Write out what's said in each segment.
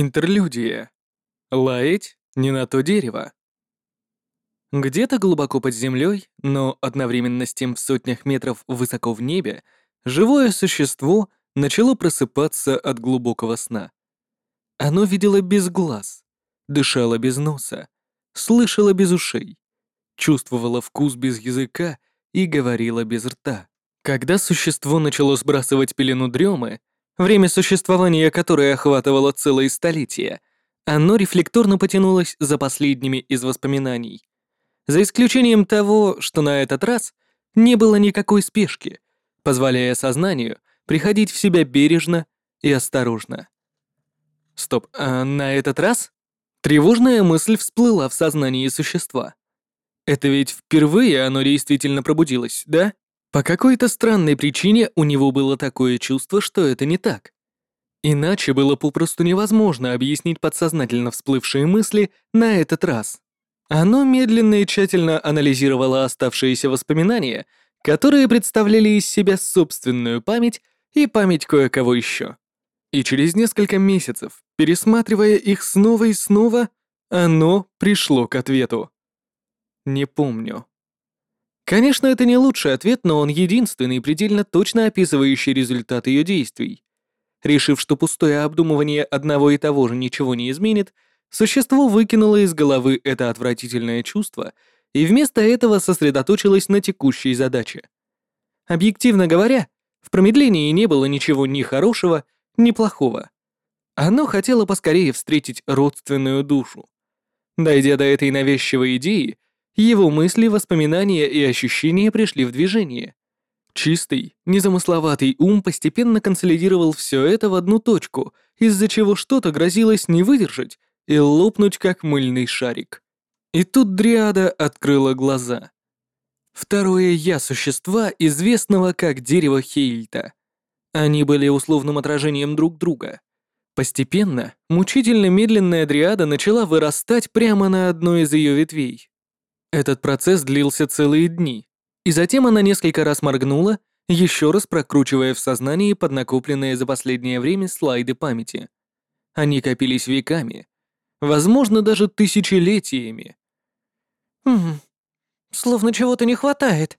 Интерлюдия. Лаять не на то дерево. Где-то глубоко под землей, но одновременно с тем в сотнях метров высоко в небе, живое существо начало просыпаться от глубокого сна. Оно видело без глаз, дышало без носа, слышало без ушей, чувствовало вкус без языка и говорило без рта. Когда существо начало сбрасывать пелену дремы, время существования которой охватывало целые столетия, оно рефлекторно потянулось за последними из воспоминаний. За исключением того, что на этот раз не было никакой спешки, позволяя сознанию приходить в себя бережно и осторожно. Стоп, а на этот раз? Тревожная мысль всплыла в сознании существа. Это ведь впервые оно действительно пробудилось, да? По какой-то странной причине у него было такое чувство, что это не так. Иначе было попросту невозможно объяснить подсознательно всплывшие мысли на этот раз. Оно медленно и тщательно анализировало оставшиеся воспоминания, которые представляли из себя собственную память и память кое-кого еще. И через несколько месяцев, пересматривая их снова и снова, оно пришло к ответу. Не помню. Конечно, это не лучший ответ, но он единственный, предельно точно описывающий результат ее действий. Решив, что пустое обдумывание одного и того же ничего не изменит, существо выкинуло из головы это отвратительное чувство и вместо этого сосредоточилось на текущей задаче. Объективно говоря, в промедлении не было ничего ни хорошего, ни плохого. Оно хотело поскорее встретить родственную душу. Дойдя до этой навязчивой идеи, его мысли, воспоминания и ощущения пришли в движение. Чистый, незамысловатый ум постепенно консолидировал все это в одну точку, из-за чего что-то грозилось не выдержать и лопнуть, как мыльный шарик. И тут Дриада открыла глаза. Второе «я» существа, известного как дерево Хейльта. Они были условным отражением друг друга. Постепенно, мучительно медленная Дриада начала вырастать прямо на одной из ее ветвей. Этот процесс длился целые дни, и затем она несколько раз моргнула, еще раз прокручивая в сознании поднакопленные за последнее время слайды памяти. Они копились веками, возможно, даже тысячелетиями. «Хм, словно чего-то не хватает».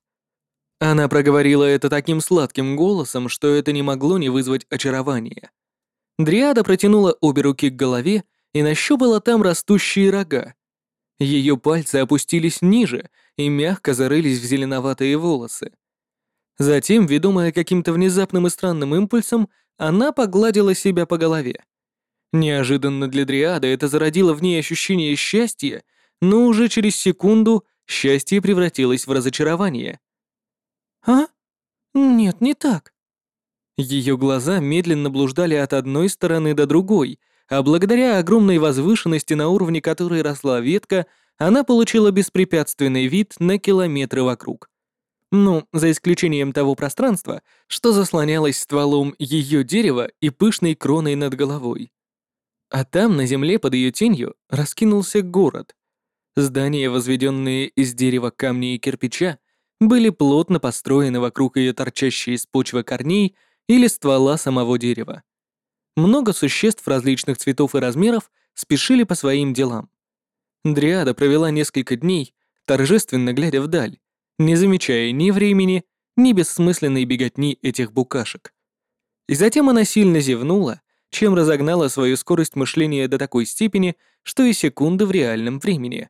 Она проговорила это таким сладким голосом, что это не могло не вызвать очарования. Дриада протянула обе руки к голове и нащупала там растущие рога, ее пальцы опустились ниже и мягко зарылись в зеленоватые волосы. Затем, ведомая каким-то внезапным и странным импульсом, она погладила себя по голове. Неожиданно для Дриады это зародило в ней ощущение счастья, но уже через секунду счастье превратилось в разочарование. «А? Нет, не так». Ее глаза медленно блуждали от одной стороны до другой, а благодаря огромной возвышенности, на уровне которой росла ветка, она получила беспрепятственный вид на километры вокруг. Ну, за исключением того пространства, что заслонялось стволом ее дерева и пышной кроной над головой. А там, на земле под ее тенью, раскинулся город. Здания, возведенные из дерева, камня и кирпича, были плотно построены вокруг ее торчащей из почвы корней или ствола самого дерева. Много существ различных цветов и размеров спешили по своим делам. Дриада провела несколько дней, торжественно глядя вдаль, не замечая ни времени, ни бессмысленной беготни этих букашек. И затем она сильно зевнула, чем разогнала свою скорость мышления до такой степени, что и секунды в реальном времени.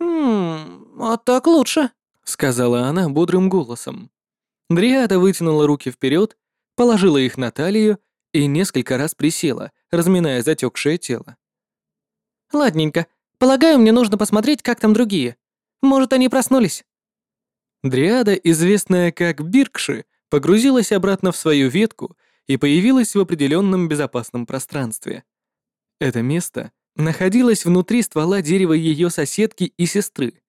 «Ммм, а так лучше», — сказала она бодрым голосом. Дриада вытянула руки вперед, положила их на талию и несколько раз присела, разминая затекшее тело. «Ладненько. Полагаю, мне нужно посмотреть, как там другие. Может, они проснулись?» Дриада, известная как Биркши, погрузилась обратно в свою ветку и появилась в определенном безопасном пространстве. Это место находилось внутри ствола дерева ее соседки и сестры.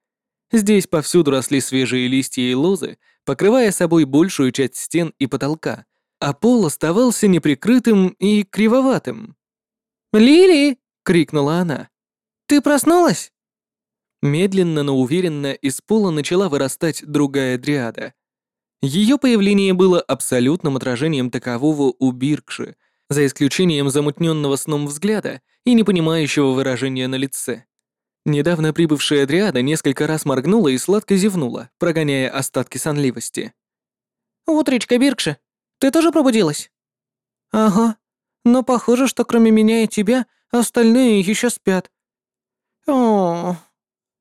Здесь повсюду росли свежие листья и лозы, покрывая собой большую часть стен и потолка, а пол оставался неприкрытым и кривоватым. «Лили!» — крикнула она. «Ты проснулась?» Медленно, но уверенно из пола начала вырастать другая дриада. Ее появление было абсолютным отражением такового у Биркши, за исключением замутненного сном взгляда и непонимающего выражения на лице. Недавно прибывшая Дриада несколько раз моргнула и сладко зевнула, прогоняя остатки сонливости. «Утречка, Биркша, ты тоже пробудилась?» «Ага, но похоже, что кроме меня и тебя, остальные еще спят». «О...»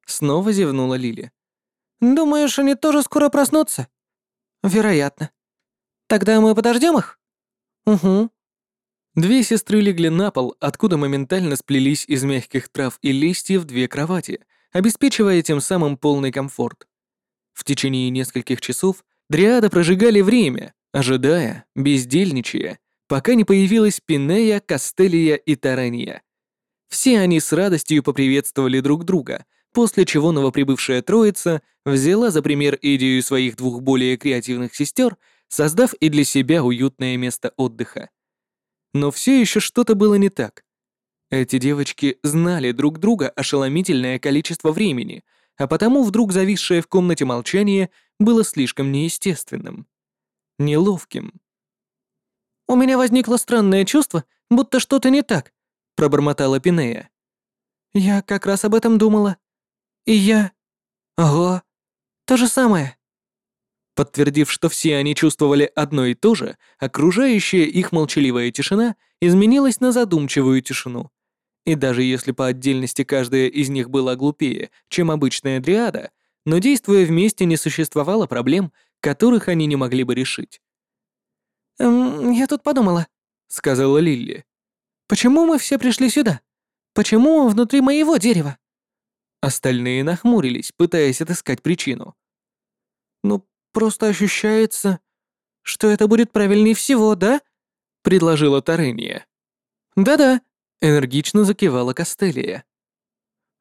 Снова зевнула Лили. «Думаешь, они тоже скоро проснутся?» «Вероятно. Тогда мы подождем их?» «Угу». Две сестры легли на пол, откуда моментально сплелись из мягких трав и листьев две кровати, обеспечивая тем самым полный комфорт. В течение нескольких часов дриады прожигали время, ожидая, бездельничая, пока не появилась Пинея, Кастелия и Тарания. Все они с радостью поприветствовали друг друга, после чего новоприбывшая троица взяла за пример идею своих двух более креативных сестер, создав и для себя уютное место отдыха. Но все еще что-то было не так. Эти девочки знали друг друга ошеломительное количество времени, а потому вдруг зависшее в комнате молчание было слишком неестественным. Неловким. «У меня возникло странное чувство, будто что-то не так», — пробормотала Пинея. «Я как раз об этом думала. И я... Ого, то же самое». Подтвердив, что все они чувствовали одно и то же, окружающая их молчаливая тишина изменилась на задумчивую тишину. И даже если по отдельности каждая из них была глупее, чем обычная дриада, но действуя вместе не существовало проблем, которых они не могли бы решить. «Эм, я тут подумала», — сказала Лилли. «Почему мы все пришли сюда? Почему внутри моего дерева?» Остальные нахмурились, пытаясь отыскать причину. «Ну, просто ощущается, что это будет правильнее всего, да?» — предложила Тарения. «Да-да», — энергично закивала Костелия.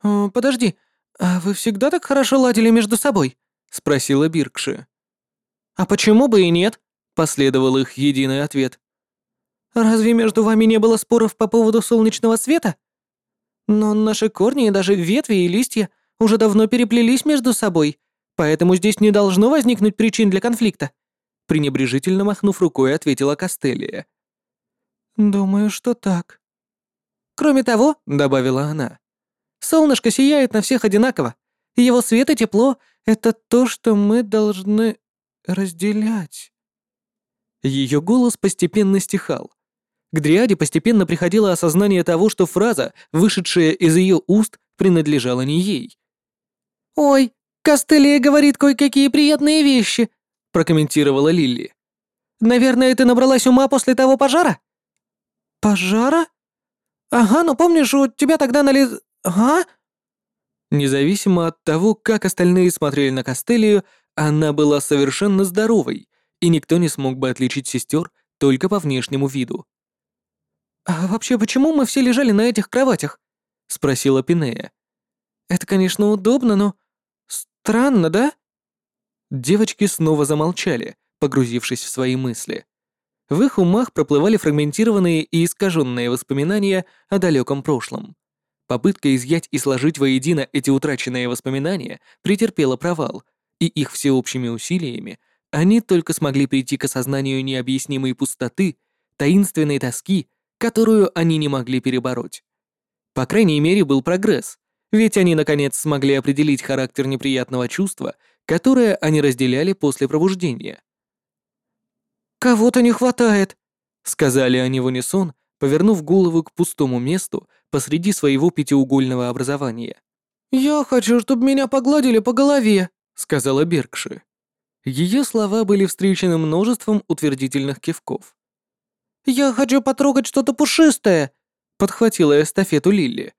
«О, «Подожди, а вы всегда так хорошо ладили между собой?» — спросила Биркши. «А почему бы и нет?» — последовал их единый ответ. «Разве между вами не было споров по поводу солнечного света? Но наши корни и даже ветви и листья уже давно переплелись между собой, Поэтому здесь не должно возникнуть причин для конфликта», пренебрежительно махнув рукой, ответила Кастелия. «Думаю, что так». «Кроме того», — добавила она, «солнышко сияет на всех одинаково. Его свет и тепло — это то, что мы должны разделять». Ее голос постепенно стихал. К Дриаде постепенно приходило осознание того, что фраза, вышедшая из ее уст, принадлежала не ей. «Ой, «Костелия говорит кое-какие приятные вещи», — прокомментировала Лилли. «Наверное, ты набралась ума после того пожара?» «Пожара? Ага, ну помнишь, у тебя тогда нали... Ага?» Независимо от того, как остальные смотрели на Костелию, она была совершенно здоровой, и никто не смог бы отличить сестер только по внешнему виду. «А вообще, почему мы все лежали на этих кроватях?» — спросила Пинея. «Это, конечно, удобно, но Странно, да?» Девочки снова замолчали, погрузившись в свои мысли. В их умах проплывали фрагментированные и искаженные воспоминания о далеком прошлом. Попытка изъять и сложить воедино эти утраченные воспоминания претерпела провал, и их всеобщими усилиями они только смогли прийти к осознанию необъяснимой пустоты, таинственной тоски, которую они не могли перебороть. По крайней мере, был прогресс, ведь они наконец смогли определить характер неприятного чувства, которое они разделяли после пробуждения. «Кого-то не хватает», — сказали они в унисон, повернув голову к пустому месту посреди своего пятиугольного образования. «Я хочу, чтобы меня погладили по голове», — сказала Беркши. Ее слова были встречены множеством утвердительных кивков. «Я хочу потрогать что-то пушистое», — подхватила эстафету Лилли.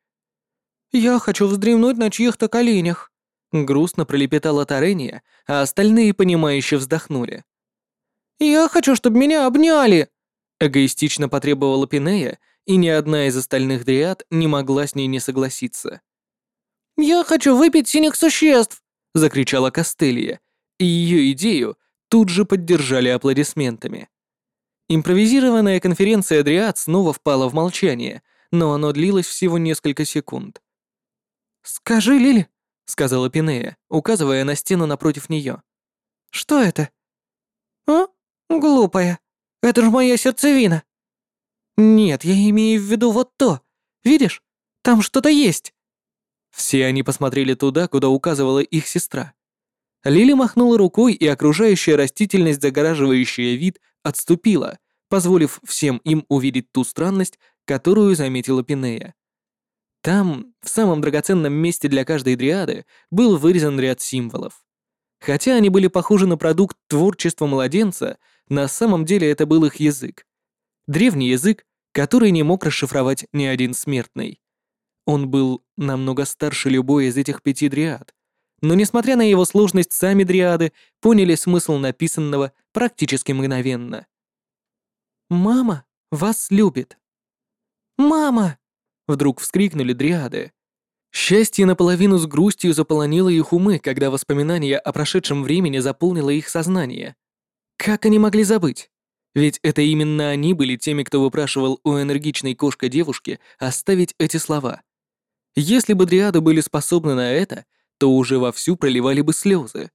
«Я хочу вздремнуть на чьих-то коленях», — грустно пролепетала Тарения, а остальные, понимающе вздохнули. «Я хочу, чтобы меня обняли», — эгоистично потребовала Пинея, и ни одна из остальных дриад не могла с ней не согласиться. «Я хочу выпить синих существ!» — закричала Костелия, и ее идею тут же поддержали аплодисментами. Импровизированная конференция дриад снова впала в молчание, но оно длилось всего несколько секунд. «Скажи, Лили», — сказала Пинея, указывая на стену напротив нее. «Что это?» «А? Глупая. Это же моя сердцевина». Нет, я имею в виду вот то. Видишь? Там что-то есть. Все они посмотрели туда, куда указывала их сестра. Лили махнула рукой, и окружающая растительность, загораживающая вид, отступила, позволив всем им увидеть ту странность, которую заметила Пинея. Там, в самом драгоценном месте для каждой дриады, был вырезан ряд символов. Хотя они были похожи на продукт творчества младенца, на самом деле это был их язык. Древний язык, который не мог расшифровать ни один смертный. Он был намного старше любой из этих пяти дриад. Но несмотря на его сложность, сами дриады поняли смысл написанного практически мгновенно. «Мама вас любит». «Мама!» — вдруг вскрикнули дриады. Счастье наполовину с грустью заполонило их умы, когда воспоминания о прошедшем времени заполнило их сознание. Как они могли забыть? Ведь это именно они были теми, кто выпрашивал у энергичной кошка девушки оставить эти слова. Если бы дриады были способны на это, то уже вовсю проливали бы слезы.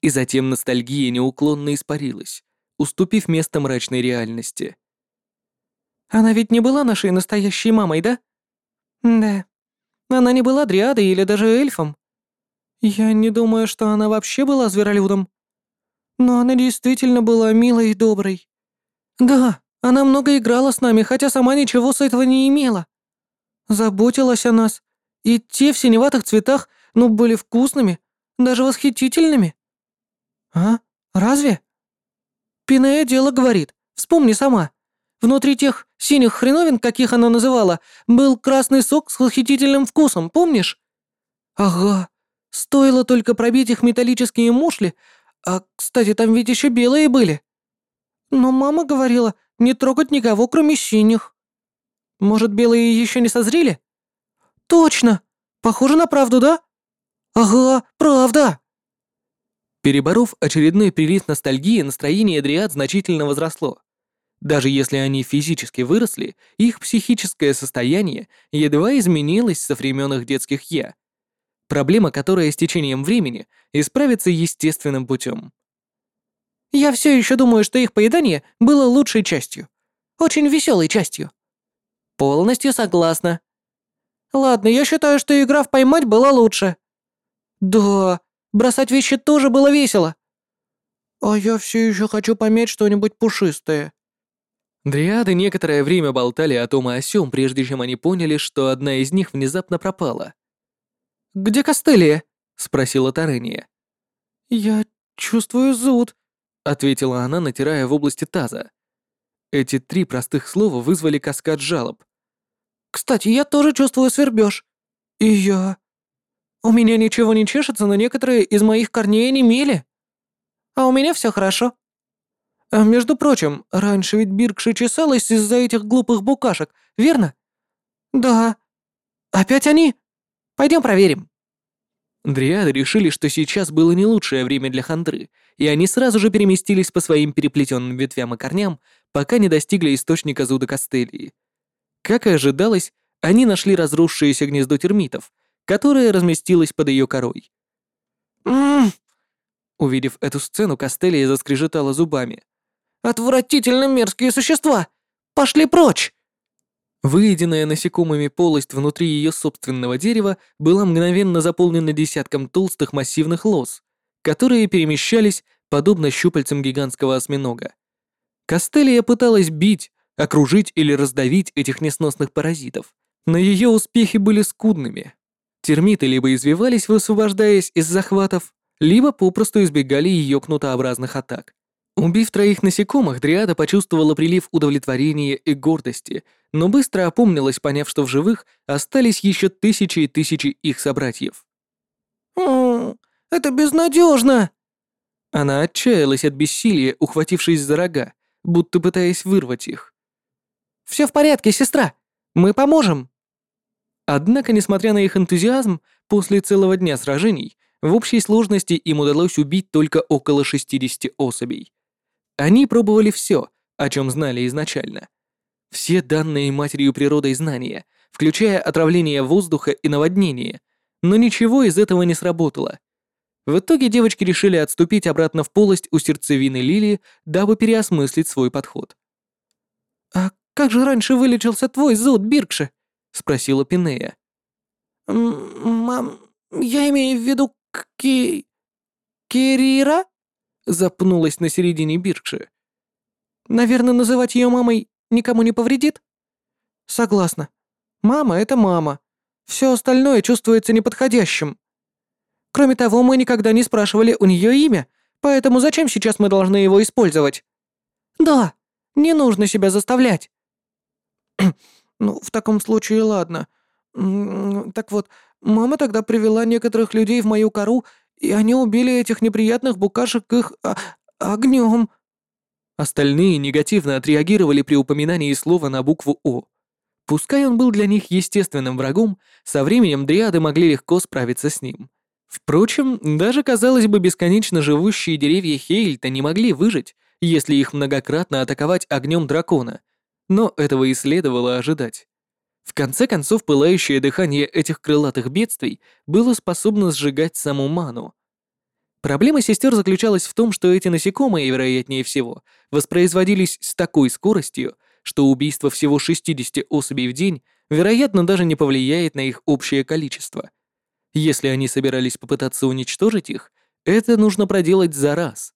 И затем ностальгия неуклонно испарилась, уступив место мрачной реальности. «Она ведь не была нашей настоящей мамой, да?» «Да. Она не была дриадой или даже эльфом. Я не думаю, что она вообще была зверолюдом. Но она действительно была милой и доброй. Да, она много играла с нами, хотя сама ничего с этого не имела. Заботилась о нас. И те в синеватых цветах, ну, были вкусными, даже восхитительными. А? Разве? Пинея дело говорит. Вспомни сама. Внутри тех синих хреновин, каких она называла, был красный сок с восхитительным вкусом, помнишь? Ага. Стоило только пробить их металлические мушли, а, кстати, там ведь еще белые были. Но мама говорила не трогать никого, кроме синих. Может, белые еще не созрели? Точно! Похоже на правду, да? Ага, правда! Переборов очередной прилив ностальгии, настроение Дриад значительно возросло. Даже если они физически выросли, их психическое состояние едва изменилось со времен их детских «я». Проблема, которая с течением времени исправится естественным путем. Я все еще думаю, что их поедание было лучшей частью. Очень веселой частью. Полностью согласна. Ладно, я считаю, что игра в поймать была лучше. Да, бросать вещи тоже было весело. А я все еще хочу помять что-нибудь пушистое. Дриады некоторое время болтали о том и о сём, прежде чем они поняли, что одна из них внезапно пропала. «Где Костелия?» — спросила Тарения. «Я чувствую зуд», ответила она, натирая в области таза. Эти три простых слова вызвали каскад жалоб. «Кстати, я тоже чувствую свербеж. И я... У меня ничего не чешется, но некоторые из моих корней онемели. А у меня все хорошо. А между прочим, раньше ведь Биркши чесалась из-за этих глупых букашек, верно? Да. Опять они? Пойдем проверим. Дриады решили, что сейчас было не лучшее время для хандры, и они сразу же переместились по своим переплетенным ветвям и корням, пока не достигли источника зуда Кастелии. Как и ожидалось, они нашли разрушившееся гнездо термитов, которое разместилось под ее корой. «Ммм!» Увидев эту сцену, Кастелия заскрежетала зубами. «Отвратительно мерзкие существа! Пошли прочь!» Выеденная насекомыми полость внутри ее собственного дерева была мгновенно заполнена десятком толстых массивных лоз, которые перемещались подобно щупальцам гигантского осьминога. Костелия пыталась бить, окружить или раздавить этих несносных паразитов, но ее успехи были скудными. Термиты либо извивались, высвобождаясь из захватов, либо попросту избегали ее кнутообразных атак. Убив троих насекомых, Дриада почувствовала прилив удовлетворения и гордости, но быстро опомнилась, поняв, что в живых остались еще тысячи и тысячи их собратьев. «О, это безнадежно!» Она отчаялась от бессилия, ухватившись за рога, будто пытаясь вырвать их. «Все в порядке, сестра! Мы поможем!» Однако, несмотря на их энтузиазм, после целого дня сражений, в общей сложности им удалось убить только около 60 особей. Они пробовали все, о чем знали изначально. Все данные матерью природой знания, включая отравление воздуха и наводнение, но ничего из этого не сработало. В итоге девочки решили отступить обратно в полость у сердцевины лилии, дабы переосмыслить свой подход. «А как же раньше вылечился твой зуд, Биркши?» — спросила Пинея. «Мам, я имею в виду Ки... Кирира?» — запнулась на середине Биркши. «Наверное, называть ее мамой никому не повредит?» «Согласна. Мама — это мама. Все остальное чувствуется неподходящим. Кроме того, мы никогда не спрашивали у нее имя, поэтому зачем сейчас мы должны его использовать?» «Да, не нужно себя заставлять». «Ну, в таком случае ладно. Так вот, мама тогда привела некоторых людей в мою кору, и они убили этих неприятных букашек их а, огнем». Остальные негативно отреагировали при упоминании слова на букву «О». Пускай он был для них естественным врагом, со временем дриады могли легко справиться с ним. Впрочем, даже, казалось бы, бесконечно живущие деревья Хейльта не могли выжить, если их многократно атаковать огнем дракона, но этого и следовало ожидать. В конце концов, пылающее дыхание этих крылатых бедствий было способно сжигать саму ману. Проблема сестер заключалась в том, что эти насекомые, вероятнее всего, воспроизводились с такой скоростью, что убийство всего 60 особей в день, вероятно, даже не повлияет на их общее количество. Если они собирались попытаться уничтожить их, это нужно проделать за раз.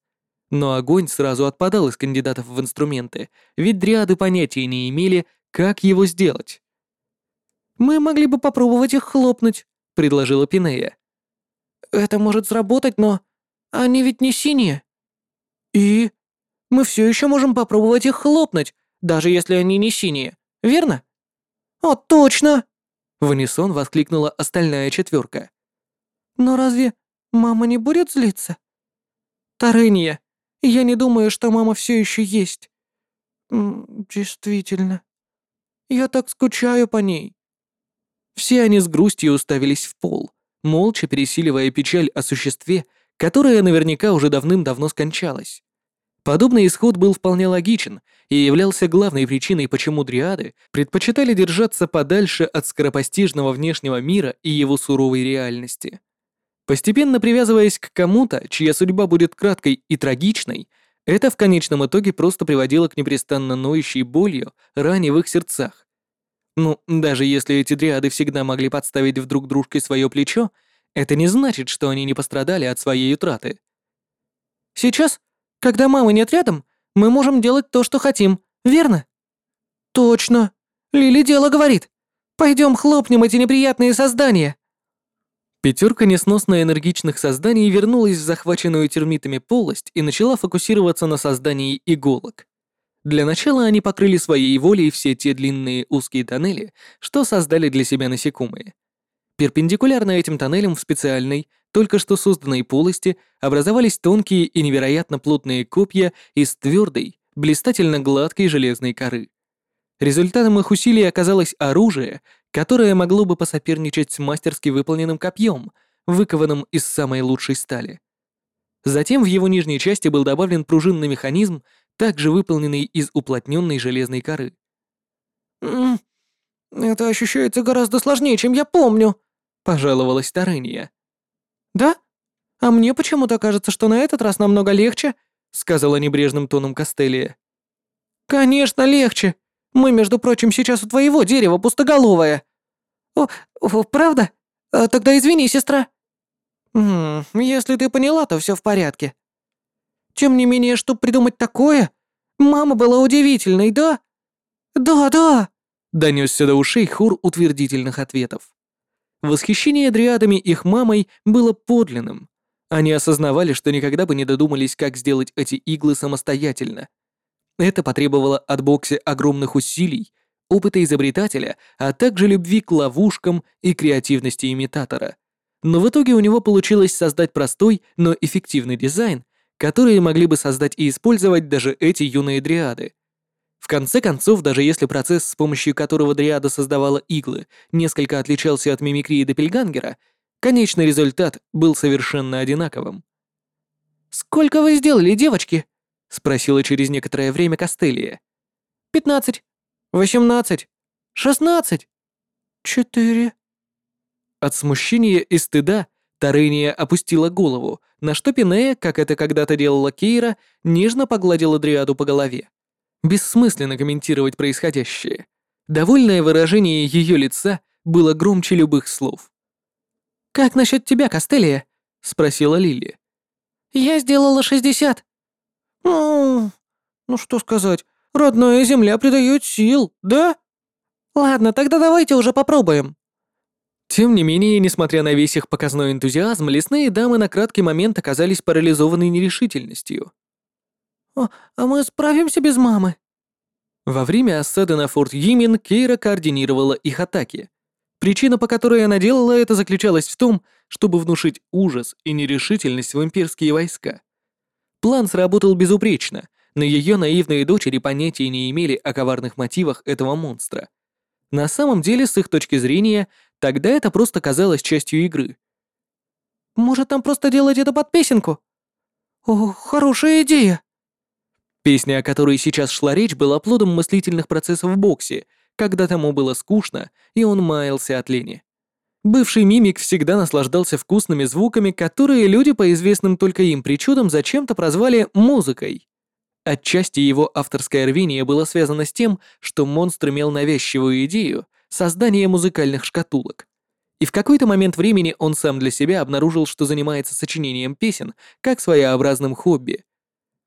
Но огонь сразу отпадал из кандидатов в инструменты, ведь дриады понятия не имели, как его сделать. «Мы могли бы попробовать их хлопнуть», — предложила Пинея. «Это может сработать, но они ведь не синие». «И? Мы все еще можем попробовать их хлопнуть, даже если они не синие, верно?» «О, точно!» — в унисон воскликнула остальная четверка. «Но разве мама не будет злиться?» «Тарыния, я не думаю, что мама все еще есть». «Действительно. Я так скучаю по ней». Все они с грустью уставились в пол, молча пересиливая печаль о существе, которое наверняка уже давным-давно скончалось. Подобный исход был вполне логичен и являлся главной причиной, почему дриады предпочитали держаться подальше от скоропостижного внешнего мира и его суровой реальности. Постепенно привязываясь к кому-то, чья судьба будет краткой и трагичной, это в конечном итоге просто приводило к непрестанно ноющей болью ране в их сердцах, ну, даже если эти дриады всегда могли подставить в друг дружке свое плечо, это не значит, что они не пострадали от своей утраты. Сейчас, когда мамы нет рядом, мы можем делать то, что хотим, верно? Точно. Лили дело говорит. Пойдем хлопнем эти неприятные создания. Пятерка несносно энергичных созданий вернулась в захваченную термитами полость и начала фокусироваться на создании иголок. Для начала они покрыли своей волей все те длинные узкие тоннели, что создали для себя насекомые. Перпендикулярно этим тоннелям в специальной, только что созданной полости образовались тонкие и невероятно плотные копья из твердой, блистательно гладкой железной коры. Результатом их усилий оказалось оружие, которое могло бы посоперничать с мастерски выполненным копьем, выкованным из самой лучшей стали. Затем в его нижней части был добавлен пружинный механизм, также выполненный из уплотненной железной коры. «М это ощущается гораздо сложнее, чем я помню», — пожаловалась Тарыния. «Да? А мне почему-то кажется, что на этот раз намного легче», — сказала небрежным тоном Костелия. «Конечно, легче. Мы, между прочим, сейчас у твоего дерева пустоголовое». «О, о правда? А, тогда извини, сестра». «М если ты поняла, то все в порядке. Тем не менее, чтобы придумать такое, мама была удивительной, да? Да, да. Донесся до ушей хор утвердительных ответов. Восхищение дриадами их мамой было подлинным. Они осознавали, что никогда бы не додумались, как сделать эти иглы самостоятельно. Это потребовало от Бокси огромных усилий, опыта изобретателя, а также любви к ловушкам и креативности имитатора. Но в итоге у него получилось создать простой, но эффективный дизайн, которые могли бы создать и использовать даже эти юные дриады. В конце концов, даже если процесс, с помощью которого дриада создавала иглы, несколько отличался от мимикрии Доппельгангера, конечный результат был совершенно одинаковым. «Сколько вы сделали, девочки?» — спросила через некоторое время Костелия. «Пятнадцать. Восемнадцать. Шестнадцать. Четыре». От смущения и стыда Тарыния опустила голову, на что Пинея, как это когда-то делала Кейра, нежно погладила Дриаду по голове. Бессмысленно комментировать происходящее. Довольное выражение ее лица было громче любых слов. «Как насчет тебя, Костелия?» — спросила Лили. «Я сделала шестьдесят». «Ну, ну что сказать, родная земля придает сил, да?» «Ладно, тогда давайте уже попробуем». Тем не менее, несмотря на весь их показной энтузиазм, лесные дамы на краткий момент оказались парализованы нерешительностью. «А, а мы справимся без мамы?» Во время осады на форт Йимин Кейра координировала их атаки. Причина, по которой она делала это, заключалась в том, чтобы внушить ужас и нерешительность в имперские войска. План сработал безупречно, но ее наивные дочери понятия не имели о коварных мотивах этого монстра. На самом деле, с их точки зрения, Тогда это просто казалось частью игры. «Может, нам просто делать это под песенку?» «О, хорошая идея!» Песня, о которой сейчас шла речь, была плодом мыслительных процессов в боксе, когда тому было скучно, и он маялся от лени. Бывший мимик всегда наслаждался вкусными звуками, которые люди по известным только им причудам зачем-то прозвали «музыкой». Отчасти его авторское рвение было связано с тем, что монстр имел навязчивую идею создание музыкальных шкатулок. И в какой-то момент времени он сам для себя обнаружил, что занимается сочинением песен как своеобразным хобби.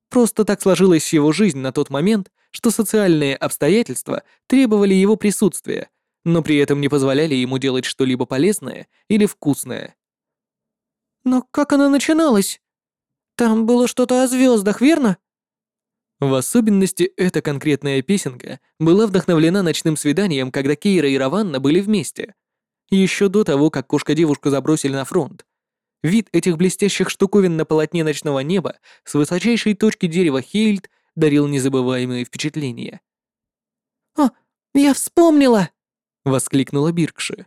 Просто так сложилась его жизнь на тот момент, что социальные обстоятельства требовали его присутствия, но при этом не позволяли ему делать что-либо полезное или вкусное. «Но как она начиналась? Там было что-то о звездах, верно?» В особенности эта конкретная песенка была вдохновлена ночным свиданием, когда Кейра и Раванна были вместе. Еще до того, как кошка-девушку забросили на фронт. Вид этих блестящих штуковин на полотне ночного неба с высочайшей точки дерева Хейльд дарил незабываемые впечатления. «О, я вспомнила!» — воскликнула Биркши.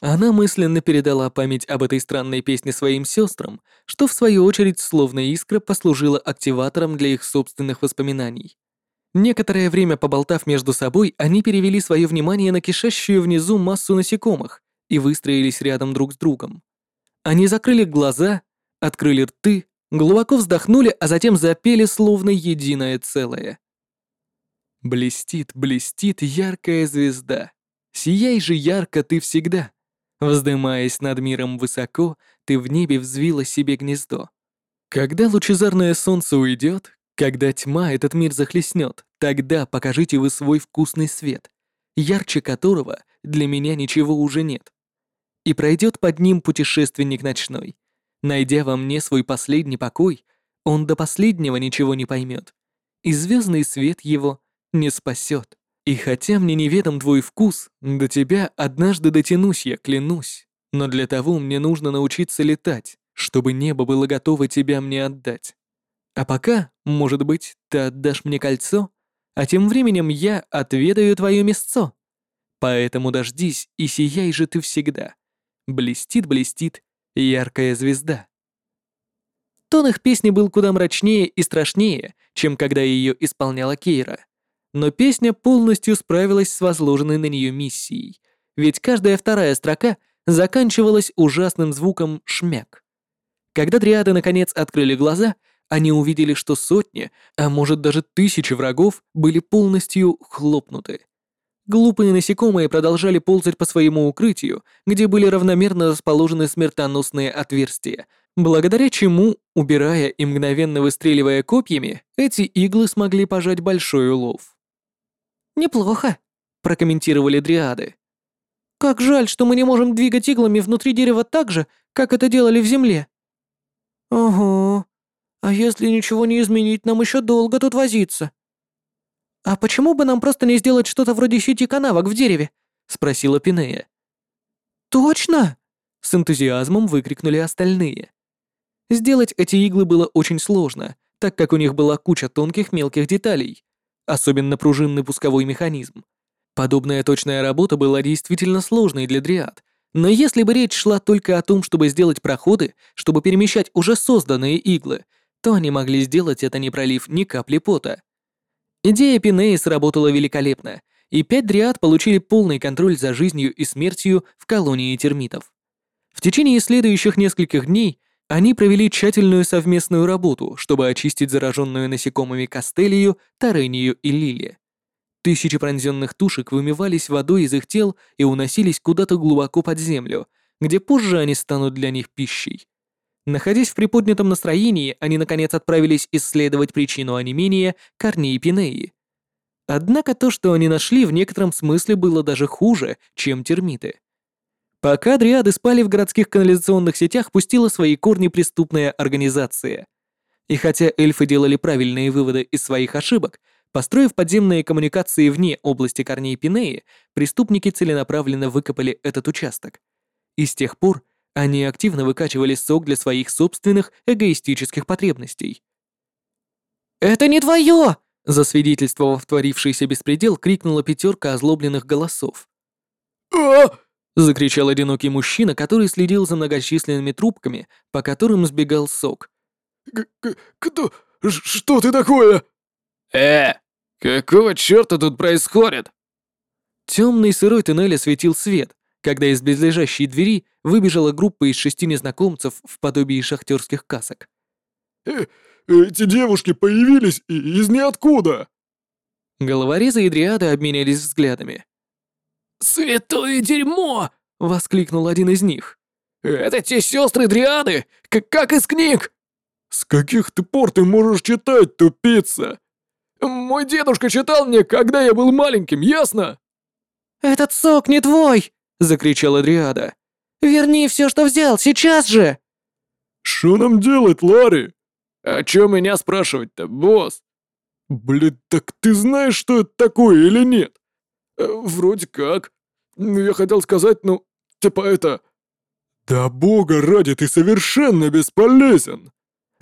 Она мысленно передала память об этой странной песне своим сестрам, что в свою очередь словно искра послужила активатором для их собственных воспоминаний. Некоторое время поболтав между собой, они перевели свое внимание на кишащую внизу массу насекомых и выстроились рядом друг с другом. Они закрыли глаза, открыли рты, глубоко вздохнули, а затем запели словно единое целое. «Блестит, блестит яркая звезда, сияй же ярко ты всегда». Вздымаясь над миром высоко, ты в небе взвила себе гнездо. Когда лучезарное солнце уйдет, когда тьма этот мир захлестнет, тогда покажите вы свой вкусный свет, ярче которого для меня ничего уже нет. И пройдет под ним путешественник ночной. Найдя во мне свой последний покой, он до последнего ничего не поймет, и звездный свет его не спасет. И хотя мне неведом твой вкус, до тебя однажды дотянусь я, клянусь. Но для того мне нужно научиться летать, чтобы небо было готово тебя мне отдать. А пока, может быть, ты отдашь мне кольцо, а тем временем я отведаю твое мясцо. Поэтому дождись и сияй же ты всегда. Блестит-блестит яркая звезда. Тон их песни был куда мрачнее и страшнее, чем когда ее исполняла Кейра но песня полностью справилась с возложенной на нее миссией, ведь каждая вторая строка заканчивалась ужасным звуком «шмяк». Когда дриады наконец открыли глаза, они увидели, что сотни, а может даже тысячи врагов были полностью хлопнуты. Глупые насекомые продолжали ползать по своему укрытию, где были равномерно расположены смертоносные отверстия, благодаря чему, убирая и мгновенно выстреливая копьями, эти иглы смогли пожать большой улов. «Неплохо», — прокомментировали дриады. «Как жаль, что мы не можем двигать иглами внутри дерева так же, как это делали в земле». «Ого. А если ничего не изменить, нам еще долго тут возиться». «А почему бы нам просто не сделать что-то вроде сети канавок в дереве?» — спросила Пинея. «Точно!» — с энтузиазмом выкрикнули остальные. Сделать эти иглы было очень сложно, так как у них была куча тонких мелких деталей, особенно пружинный пусковой механизм. Подобная точная работа была действительно сложной для дриад, но если бы речь шла только о том, чтобы сделать проходы, чтобы перемещать уже созданные иглы, то они могли сделать это, не пролив ни капли пота. Идея Пинеи сработала великолепно, и пять дриад получили полный контроль за жизнью и смертью в колонии термитов. В течение следующих нескольких дней Они провели тщательную совместную работу, чтобы очистить зараженную насекомыми Кастелию, Тарению и Лили. Тысячи пронзенных тушек вымывались водой из их тел и уносились куда-то глубоко под землю, где позже они станут для них пищей. Находясь в приподнятом настроении, они наконец отправились исследовать причину онемения корней Пинеи. Однако то, что они нашли, в некотором смысле было даже хуже, чем термиты. Пока дриады спали в городских канализационных сетях, пустила свои корни преступная организация. И хотя эльфы делали правильные выводы из своих ошибок, построив подземные коммуникации вне области корней Пинеи, преступники целенаправленно выкопали этот участок. И с тех пор они активно выкачивали сок для своих собственных эгоистических потребностей. «Это не твое!» Засвидетельствовав творившийся беспредел, крикнула пятерка озлобленных голосов. «А!» — закричал одинокий мужчина, который следил за многочисленными трубками, по которым сбегал сок. «Кто? Что ты такое?» «Э, какого черта тут происходит?» Темный сырой туннель осветил свет, когда из близлежащей двери выбежала группа из шести незнакомцев в подобии шахтерских касок. «Э, эти девушки появились из ниоткуда!» Головорезы и дриады обменялись взглядами. «Святое дерьмо!» — воскликнул один из них. «Это те сестры дриады, как, как из книг!» «С каких ты пор ты можешь читать, тупица?» «Мой дедушка читал мне, когда я был маленьким, ясно?» «Этот сок не твой!» — закричала дриада. «Верни все, что взял, сейчас же!» «Что нам делать, Ларри?» «А чё меня спрашивать-то, босс?» «Блин, так ты знаешь, что это такое или нет?» Э, «Вроде как. Ну, я хотел сказать, ну, типа это...» «Да бога ради, ты совершенно бесполезен!»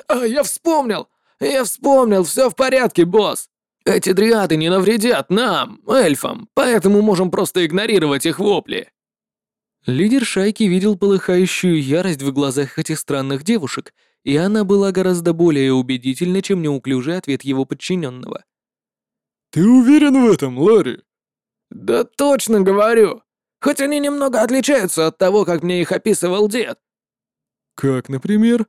«А, я вспомнил! Я вспомнил, все в порядке, босс! Эти дриады не навредят нам, эльфам, поэтому можем просто игнорировать их вопли!» Лидер шайки видел полыхающую ярость в глазах этих странных девушек, и она была гораздо более убедительна, чем неуклюжий ответ его подчиненного. «Ты уверен в этом, Ларри?» «Да точно говорю. Хоть они немного отличаются от того, как мне их описывал дед». «Как, например?»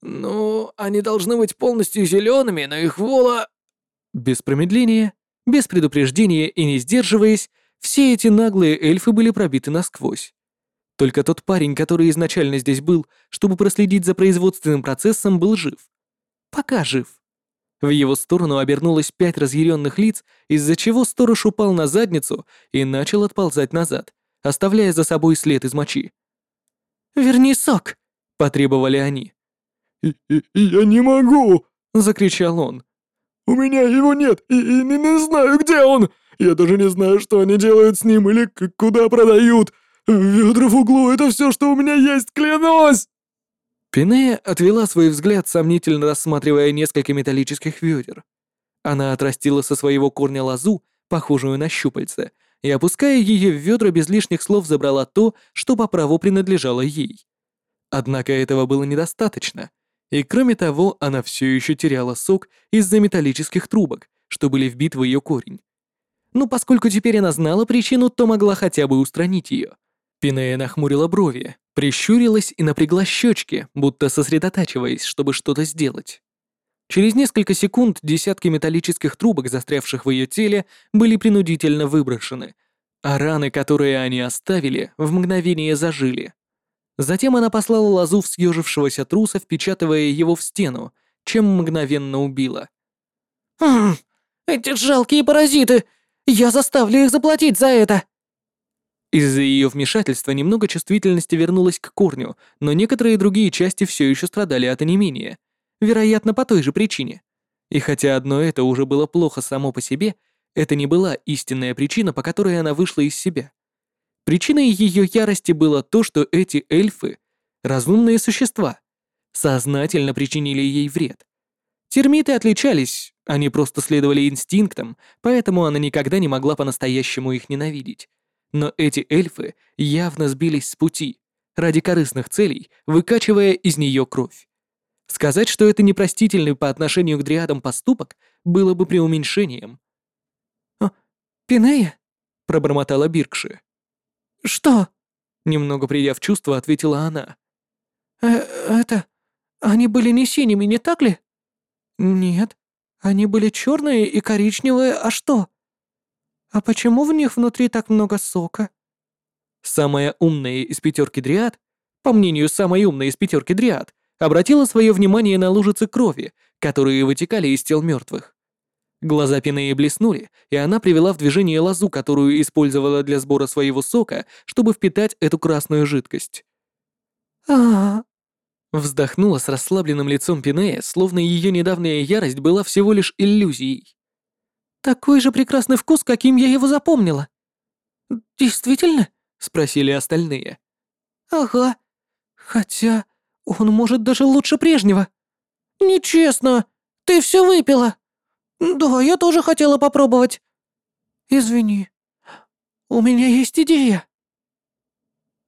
«Ну, они должны быть полностью зелеными, но их вола...» Без промедления, без предупреждения и не сдерживаясь, все эти наглые эльфы были пробиты насквозь. Только тот парень, который изначально здесь был, чтобы проследить за производственным процессом, был жив. Пока жив. В его сторону обернулось пять разъяренных лиц, из-за чего сторож упал на задницу и начал отползать назад, оставляя за собой след из мочи. «Верни сок!» — потребовали они. И -и «Я не могу!» — закричал он. «У меня его нет, и, и не, не знаю, где он! Я даже не знаю, что они делают с ним или куда продают! Ведра в углу — это все, что у меня есть, клянусь!» Пинея отвела свой взгляд, сомнительно рассматривая несколько металлических ведер. Она отрастила со своего корня лозу, похожую на щупальце, и, опуская ее в ведра, без лишних слов забрала то, что по праву принадлежало ей. Однако этого было недостаточно, и кроме того, она все еще теряла сок из-за металлических трубок, что были вбиты в ее корень. Но поскольку теперь она знала причину, то могла хотя бы устранить ее. Пинея нахмурила брови, прищурилась и напрягла щечки, будто сосредотачиваясь, чтобы что-то сделать. Через несколько секунд десятки металлических трубок, застрявших в ее теле, были принудительно выброшены, а раны, которые они оставили, в мгновение зажили. Затем она послала лозу в съежившегося труса, впечатывая его в стену, чем мгновенно убила. «Хм, эти жалкие паразиты! Я заставлю их заплатить за это!» Из-за ее вмешательства немного чувствительности вернулось к корню, но некоторые другие части все еще страдали от онемения. Вероятно, по той же причине. И хотя одно это уже было плохо само по себе, это не была истинная причина, по которой она вышла из себя. Причиной ее ярости было то, что эти эльфы — разумные существа, сознательно причинили ей вред. Термиты отличались, они просто следовали инстинктам, поэтому она никогда не могла по-настоящему их ненавидеть. Но эти эльфы явно сбились с пути, ради корыстных целей, выкачивая из нее кровь. Сказать, что это непростительный по отношению к дриадам поступок, было бы преуменьшением. «О, Пинея?» — пробормотала Биркши. «Что?» — немного придя в чувство, ответила она. «Э, «Это... Они были не синими, не так ли? Нет, они были черные и коричневые, а что? А почему в них внутри так много сока? Самая умная из пятерки дриад, по мнению самой умной из пятерки дриад, обратила свое внимание на лужицы крови, которые вытекали из тел мертвых. Глаза Пинеи блеснули, и она привела в движение лозу, которую использовала для сбора своего сока, чтобы впитать эту красную жидкость. а, -а, -а Вздохнула с расслабленным лицом Пинея, словно ее недавняя ярость была всего лишь иллюзией. «Такой же прекрасный вкус, каким я его запомнила». «Действительно?» — спросили остальные. «Ага. Хотя он может даже лучше прежнего». «Нечестно. Ты все выпила». «Да, я тоже хотела попробовать». «Извини. У меня есть идея».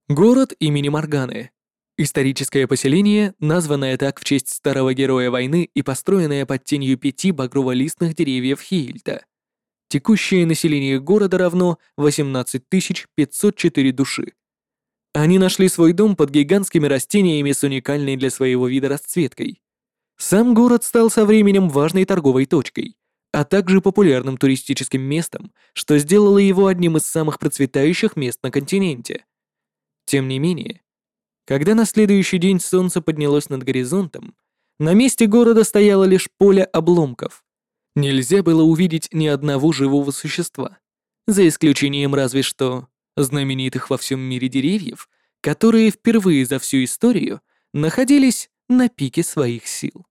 Город имени Морганы. Историческое поселение, названное так в честь старого героя войны и построенное под тенью пяти багрово-листных деревьев Хильта. Текущее население города равно 18 504 души. Они нашли свой дом под гигантскими растениями с уникальной для своего вида расцветкой. Сам город стал со временем важной торговой точкой, а также популярным туристическим местом, что сделало его одним из самых процветающих мест на континенте. Тем не менее, когда на следующий день солнце поднялось над горизонтом, на месте города стояло лишь поле обломков. Нельзя было увидеть ни одного живого существа, за исключением разве что знаменитых во всем мире деревьев, которые впервые за всю историю находились на пике своих сил.